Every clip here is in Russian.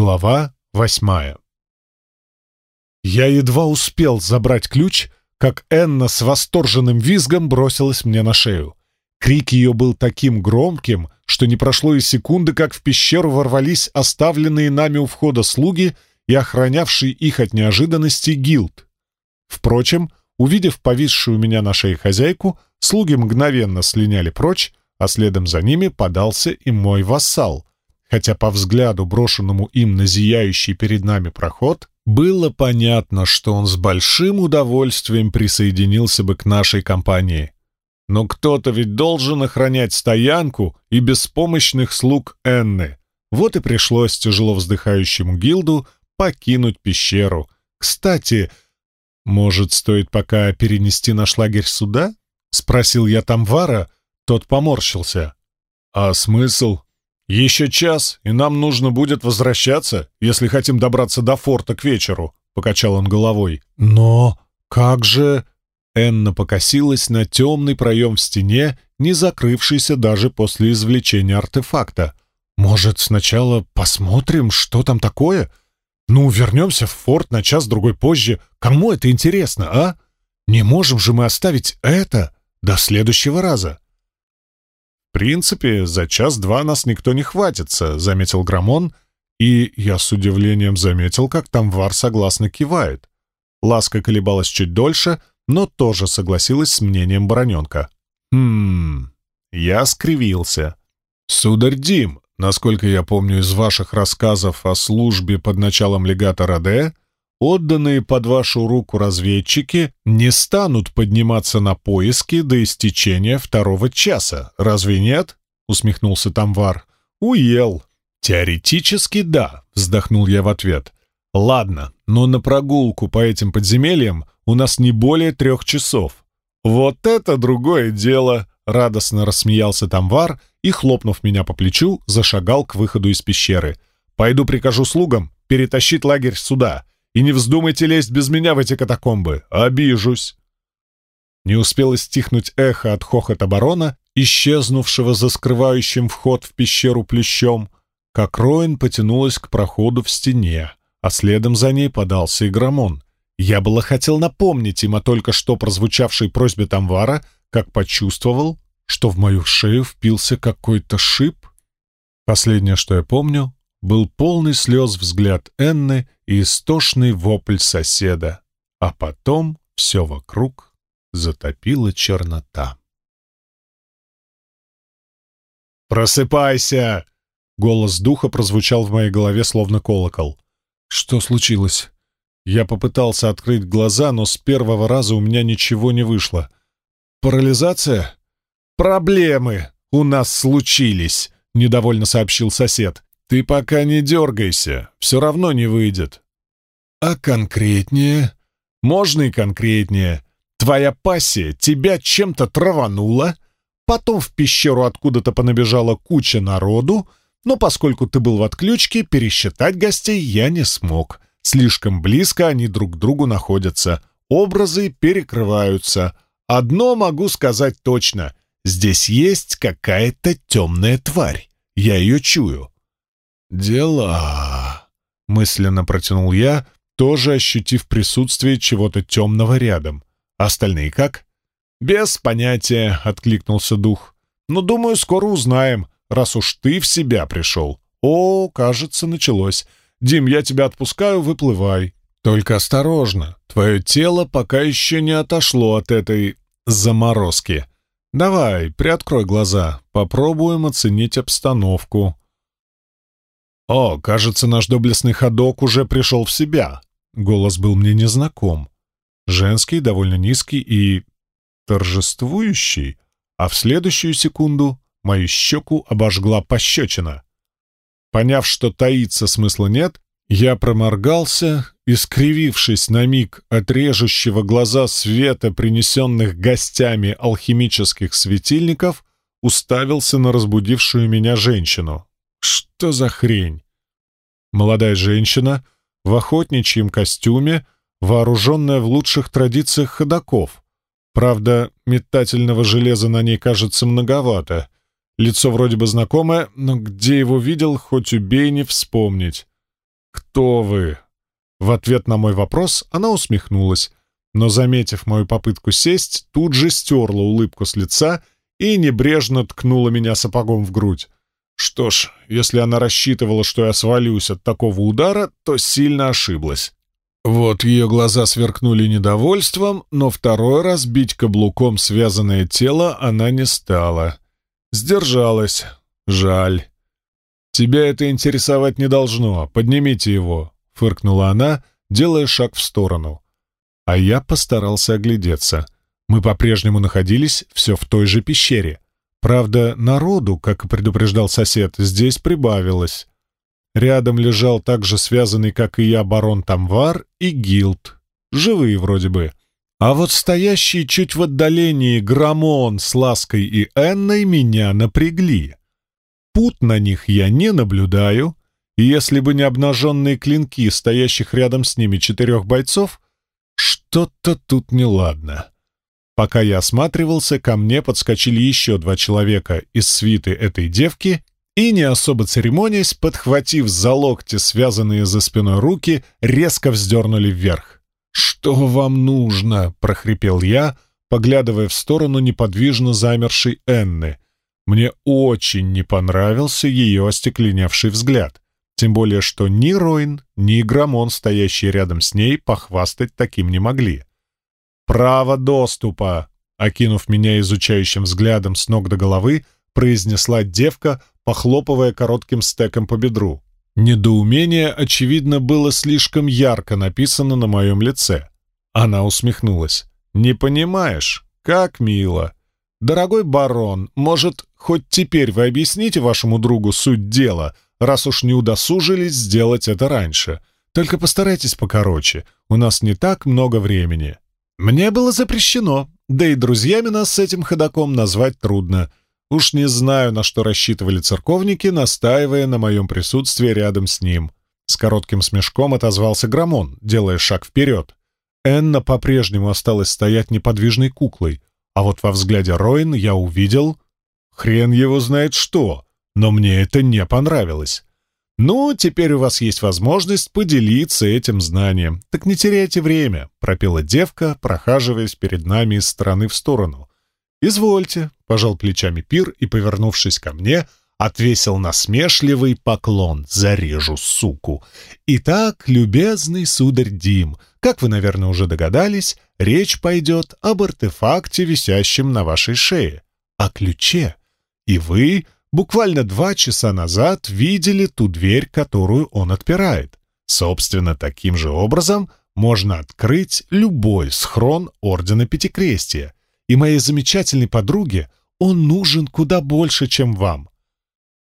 Глава восьмая Я едва успел забрать ключ, как Энна с восторженным визгом бросилась мне на шею. Крик ее был таким громким, что не прошло и секунды, как в пещеру ворвались оставленные нами у входа слуги и охранявший их от неожиданности гилд. Впрочем, увидев повисшую у меня на шее хозяйку, слуги мгновенно слиняли прочь, а следом за ними подался и мой вассал, хотя по взгляду, брошенному им на зияющий перед нами проход, было понятно, что он с большим удовольствием присоединился бы к нашей компании. Но кто-то ведь должен охранять стоянку и беспомощных слуг Энны. Вот и пришлось тяжело вздыхающему гилду покинуть пещеру. Кстати, может, стоит пока перенести наш лагерь сюда? Спросил я Тамвара, тот поморщился. А смысл? «Еще час, и нам нужно будет возвращаться, если хотим добраться до форта к вечеру», — покачал он головой. «Но как же...» Энна покосилась на темный проем в стене, не закрывшийся даже после извлечения артефакта. «Может, сначала посмотрим, что там такое? Ну, вернемся в форт на час-другой позже. Кому это интересно, а? Не можем же мы оставить это до следующего раза». «В принципе, за час-два нас никто не хватится», — заметил Грамон, и я с удивлением заметил, как Тамвар согласно кивает. Ласка колебалась чуть дольше, но тоже согласилась с мнением Бароненка. «Хм...» Я скривился. «Сударь Дим, насколько я помню из ваших рассказов о службе под началом легата Раде, отданные под вашу руку разведчики не станут подниматься на поиски до истечения второго часа, разве нет?» — усмехнулся Тамвар. «Уел». «Теоретически да», — вздохнул я в ответ. «Ладно, но на прогулку по этим подземельям у нас не более трех часов». «Вот это другое дело!» — радостно рассмеялся Тамвар и, хлопнув меня по плечу, зашагал к выходу из пещеры. «Пойду прикажу слугам перетащить лагерь сюда. И не вздумайте лезть без меня в эти катакомбы. Обижусь!» Не успело стихнуть эхо от хохота барона, исчезнувшего за скрывающим вход в пещеру плющом, как Роин потянулась к проходу в стене, а следом за ней подался и Грамон. Я было хотел напомнить им о только что прозвучавшей просьбе Тамвара, как почувствовал, что в мою шею впился какой-то шип. Последнее, что я помню, был полный слез взгляд Энны и истошный вопль соседа, а потом все вокруг затопила чернота. «Просыпайся!» — голос духа прозвучал в моей голове словно колокол. «Что случилось?» Я попытался открыть глаза, но с первого раза у меня ничего не вышло. «Парализация?» «Проблемы у нас случились», — недовольно сообщил сосед. «Ты пока не дергайся, все равно не выйдет». «А конкретнее?» «Можно и конкретнее. Твоя пассия тебя чем-то траванула, потом в пещеру откуда-то понабежала куча народу, но поскольку ты был в отключке, пересчитать гостей я не смог. Слишком близко они друг к другу находятся, образы перекрываются. Одно могу сказать точно — здесь есть какая-то темная тварь. Я ее чую. «Дела...» — мысленно протянул я, тоже ощутив присутствие чего-то темного рядом. «Остальные как?» «Без понятия», — откликнулся дух. «Но, думаю, скоро узнаем, раз уж ты в себя пришел». «О, кажется, началось. Дим, я тебя отпускаю, выплывай. Только осторожно, твое тело пока еще не отошло от этой заморозки. Давай, приоткрой глаза, попробуем оценить обстановку». «О, кажется, наш доблестный ходок уже пришел в себя». Голос был мне незнаком. Женский, довольно низкий и... торжествующий. А в следующую секунду мою щеку обожгла пощечина. Поняв, что таиться смысла нет, я проморгался и, скривившись на миг от режущего глаза света, принесенных гостями алхимических светильников, уставился на разбудившую меня женщину. Что за хрень? Молодая женщина в охотничьем костюме, вооруженная в лучших традициях ходаков. Правда, метательного железа на ней кажется многовато. Лицо вроде бы знакомое, но где его видел, хоть убей не вспомнить. «Кто вы?» В ответ на мой вопрос она усмехнулась, но, заметив мою попытку сесть, тут же стерла улыбку с лица и небрежно ткнула меня сапогом в грудь. Что ж, если она рассчитывала, что я свалюсь от такого удара, то сильно ошиблась. Вот ее глаза сверкнули недовольством, но второй раз бить каблуком связанное тело она не стала. Сдержалась. Жаль. «Тебя это интересовать не должно. Поднимите его», — фыркнула она, делая шаг в сторону. А я постарался оглядеться. Мы по-прежнему находились все в той же пещере. Правда, народу, как и предупреждал сосед, здесь прибавилось. Рядом лежал также связанный, как и я, барон Тамвар и Гилд. Живые вроде бы. А вот стоящие чуть в отдалении Грамон с Лаской и Энной меня напрягли. Пут на них я не наблюдаю, и если бы не обнаженные клинки стоящих рядом с ними четырех бойцов, что-то тут неладно. Пока я осматривался, ко мне подскочили еще два человека из свиты этой девки и, не особо церемонясь, подхватив за локти связанные за спиной руки, резко вздернули вверх. «Что вам нужно?» — прохрипел я, поглядывая в сторону неподвижно замершей Энны. Мне очень не понравился ее остекленевший взгляд. Тем более, что ни Ройн, ни Грамон, стоящие рядом с ней, похвастать таким не могли. «Право доступа!» Окинув меня изучающим взглядом с ног до головы, произнесла девка, похлопывая коротким стеком по бедру. Недоумение, очевидно, было слишком ярко написано на моем лице. Она усмехнулась. «Не понимаешь? Как мило! Дорогой барон, может, хоть теперь вы объясните вашему другу суть дела, раз уж не удосужились сделать это раньше? Только постарайтесь покороче, у нас не так много времени». Мне было запрещено, да и друзьями нас с этим ходаком назвать трудно. Уж не знаю, на что рассчитывали церковники, настаивая на моем присутствии рядом с ним. С коротким смешком отозвался Грамон, делая шаг вперед. Энна по-прежнему осталась стоять неподвижной куклой, а вот во взгляде Роин я увидел... Хрен его знает что, но мне это не понравилось. «Ну, теперь у вас есть возможность поделиться этим знанием. Так не теряйте время», — пропела девка, прохаживаясь перед нами из стороны в сторону. «Извольте», — пожал плечами пир и, повернувшись ко мне, отвесил насмешливый поклон «Зарежу, суку!» «Итак, любезный сударь Дим, как вы, наверное, уже догадались, речь пойдет об артефакте, висящем на вашей шее, о ключе. И вы буквально два часа назад видели ту дверь, которую он отпирает. Собственно, таким же образом можно открыть любой схрон Ордена Пятикрестия. И моей замечательной подруге он нужен куда больше, чем вам.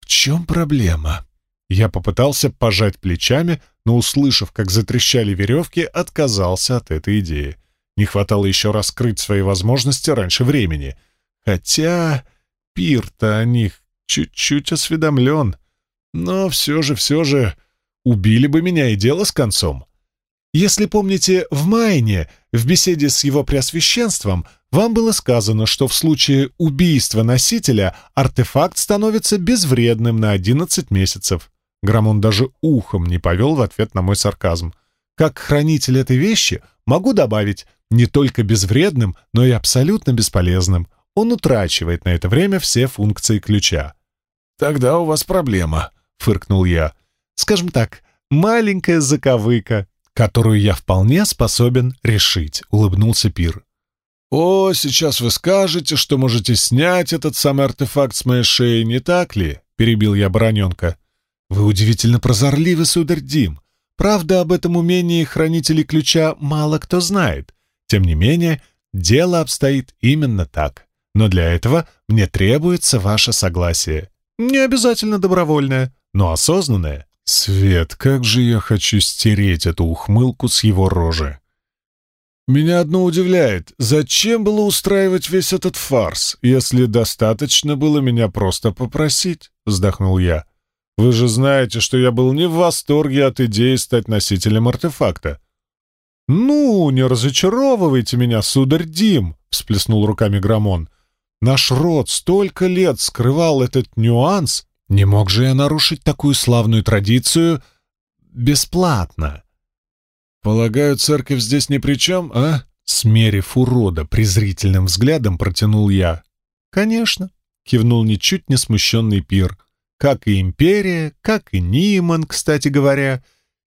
В чем проблема? Я попытался пожать плечами, но, услышав, как затрещали веревки, отказался от этой идеи. Не хватало еще раскрыть свои возможности раньше времени. Хотя пир-то о них чуть-чуть осведомлен. Но все же, все же, убили бы меня и дело с концом. Если помните, в Майне, в беседе с его преосвященством, вам было сказано, что в случае убийства носителя артефакт становится безвредным на 11 месяцев. Грамон даже ухом не повел в ответ на мой сарказм. Как хранитель этой вещи могу добавить, не только безвредным, но и абсолютно бесполезным. Он утрачивает на это время все функции ключа. «Тогда у вас проблема», — фыркнул я. «Скажем так, маленькая заковыка, которую я вполне способен решить», — улыбнулся Пир. «О, сейчас вы скажете, что можете снять этот самый артефакт с моей шеи, не так ли?» — перебил я Бароненка. «Вы удивительно прозорливы, сударь Дим. Правда, об этом умении хранителей ключа мало кто знает. Тем не менее, дело обстоит именно так. Но для этого мне требуется ваше согласие. Не обязательно добровольное, но осознанное. Свет, как же я хочу стереть эту ухмылку с его рожи. Меня одно удивляет, зачем было устраивать весь этот фарс, если достаточно было меня просто попросить, вздохнул я. Вы же знаете, что я был не в восторге от идеи стать носителем артефакта. «Ну, не разочаровывайте меня, сударь Дим!» — всплеснул руками Грамон. Наш род столько лет скрывал этот нюанс. Не мог же я нарушить такую славную традицию? бесплатно. Полагаю, церковь здесь ни при чем, а? Смерив урода презрительным взглядом, протянул я. «Конечно», — кивнул ничуть не смущенный пир. «Как и империя, как и Ниман, кстати говоря,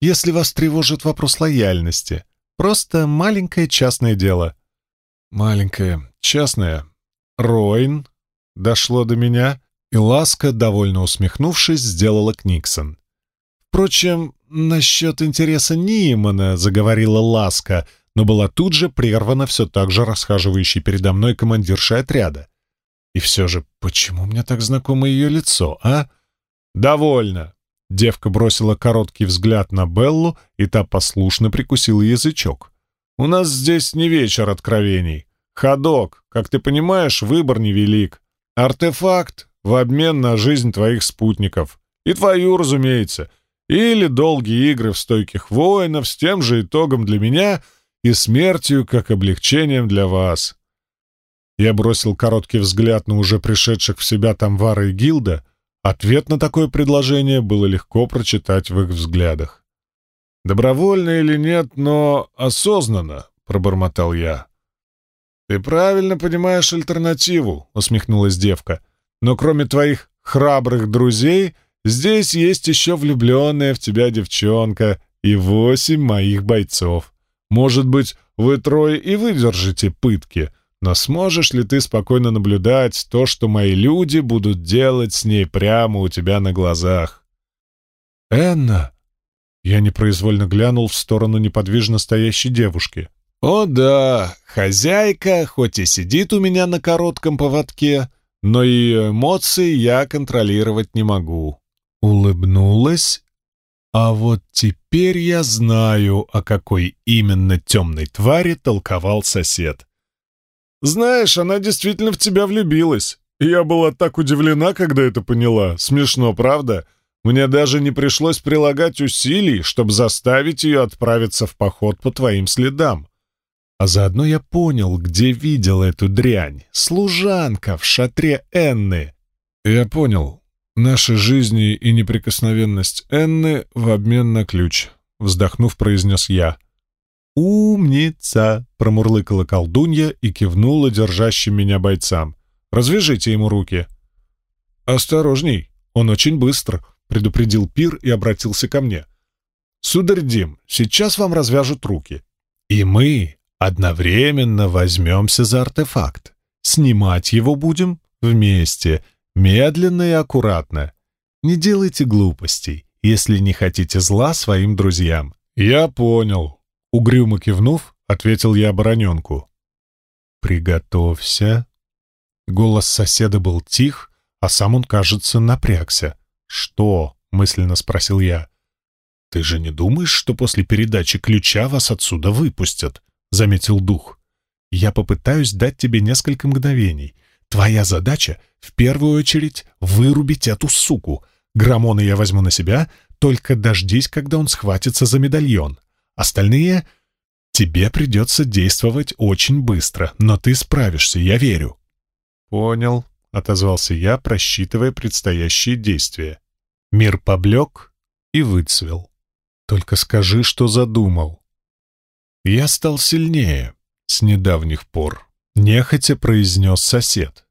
если вас тревожит вопрос лояльности. Просто маленькое частное дело». «Маленькое, частное. Ройн?» Дошло до меня, и Ласка, довольно усмехнувшись, сделала Книксон. «Впрочем, насчет интереса Нимана», — заговорила Ласка, но была тут же прервана все так же расхаживающей передо мной командиршей отряда. И все же, почему мне так знакомо ее лицо, а? «Довольно!» Девка бросила короткий взгляд на Беллу, и та послушно прикусила язычок. «У нас здесь не вечер откровений. Ходок, как ты понимаешь, выбор невелик. Артефакт в обмен на жизнь твоих спутников. И твою, разумеется. Или долгие игры в стойких воинов с тем же итогом для меня и смертью как облегчением для вас. Я бросил короткий взгляд на уже пришедших в себя Тамвара и Гилда. Ответ на такое предложение было легко прочитать в их взглядах. «Добровольно или нет, но осознанно», — пробормотал я. «Ты правильно понимаешь альтернативу», — усмехнулась девка. «Но кроме твоих храбрых друзей, здесь есть еще влюбленная в тебя девчонка и восемь моих бойцов. Может быть, вы трое и выдержите пытки, но сможешь ли ты спокойно наблюдать то, что мои люди будут делать с ней прямо у тебя на глазах? Энна! Я непроизвольно глянул в сторону неподвижно стоящей девушки. О да, хозяйка, хоть и сидит у меня на коротком поводке, но ее эмоции я контролировать не могу. Улыбнулась а вот теперь я знаю, о какой именно темной твари толковал сосед. Знаешь, она действительно в тебя влюбилась. Я была так удивлена, когда это поняла. Смешно, правда? Мне даже не пришлось прилагать усилий, чтобы заставить ее отправиться в поход по твоим следам. А заодно я понял, где видел эту дрянь. Служанка в шатре Энны. Я понял. Наши жизни и неприкосновенность Энны в обмен на ключ. Вздохнув, произнес я. «Умница!» — промурлыкала колдунья и кивнула держащим меня бойцам. «Развяжите ему руки!» «Осторожней, он очень быстр», — предупредил Пир и обратился ко мне. «Сударь Дим, сейчас вам развяжут руки, и мы одновременно возьмемся за артефакт. Снимать его будем вместе, медленно и аккуратно. Не делайте глупостей, если не хотите зла своим друзьям». «Я понял», Угрюмо кивнув, ответил я обороненку. «Приготовься». Голос соседа был тих, а сам он, кажется, напрягся. «Что?» — мысленно спросил я. «Ты же не думаешь, что после передачи ключа вас отсюда выпустят?» — заметил дух. «Я попытаюсь дать тебе несколько мгновений. Твоя задача — в первую очередь вырубить эту суку. Граммона я возьму на себя, только дождись, когда он схватится за медальон. Остальные... Тебе придется действовать очень быстро, но ты справишься, я верю». «Понял», — отозвался я, просчитывая предстоящие действия. Мир поблек и выцвел. «Только скажи, что задумал». «Я стал сильнее с недавних пор», — нехотя произнес сосед.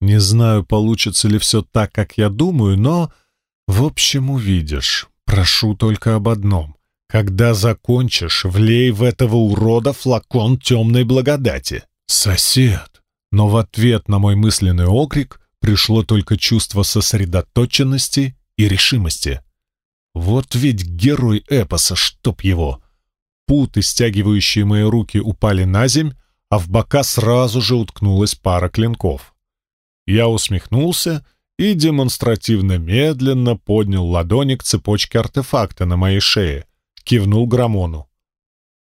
«Не знаю, получится ли все так, как я думаю, но, в общем, увидишь. Прошу только об одном. Когда закончишь, влей в этого урода флакон темной благодати. Сосед! Но в ответ на мой мысленный окрик пришло только чувство сосредоточенности и решимости. Вот ведь герой эпоса, чтоб его! Путы, стягивающие мои руки, упали на земь, а в бока сразу же уткнулась пара клинков. Я усмехнулся и демонстративно медленно поднял ладони к цепочке артефакта на моей шее, — кивнул Грамону.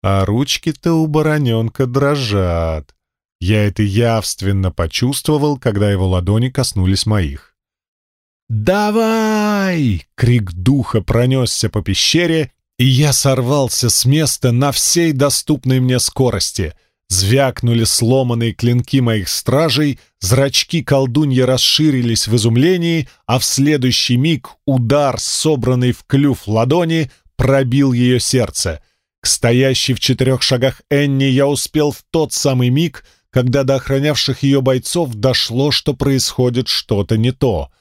А ручки-то у бароненка дрожат. Я это явственно почувствовал, когда его ладони коснулись моих. «Давай!» — крик духа пронесся по пещере, и я сорвался с места на всей доступной мне скорости. Звякнули сломанные клинки моих стражей, зрачки колдунья расширились в изумлении, а в следующий миг удар, собранный в клюв ладони, пробил ее сердце. К стоящей в четырех шагах Энни я успел в тот самый миг, когда до охранявших ее бойцов дошло, что происходит что-то не то.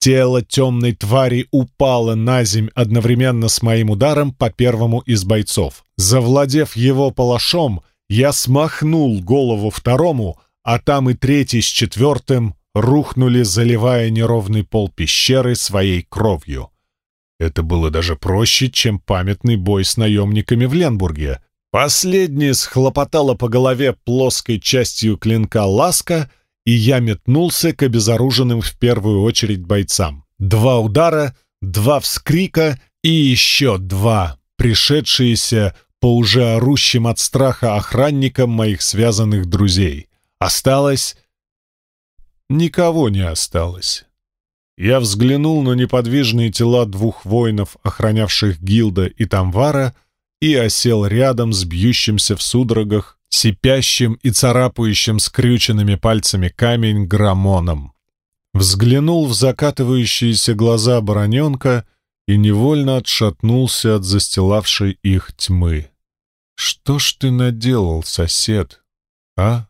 Тело темной твари упало на земь одновременно с моим ударом по первому из бойцов. Завладев его палашом, я смахнул голову второму, а там и третий с четвертым рухнули, заливая неровный пол пещеры своей кровью. Это было даже проще, чем памятный бой с наемниками в Ленбурге. Последний схлопотала по голове плоской частью клинка ласка, и я метнулся к обезоруженным в первую очередь бойцам. Два удара, два вскрика и еще два, пришедшиеся по уже орущим от страха охранникам моих связанных друзей. Осталось... Никого не осталось. Я взглянул на неподвижные тела двух воинов, охранявших Гилда и Тамвара, и осел рядом с бьющимся в судорогах, сипящим и царапающим скрюченными пальцами камень грамоном. Взглянул в закатывающиеся глаза бароненка — и невольно отшатнулся от застилавшей их тьмы. «Что ж ты наделал, сосед, а?»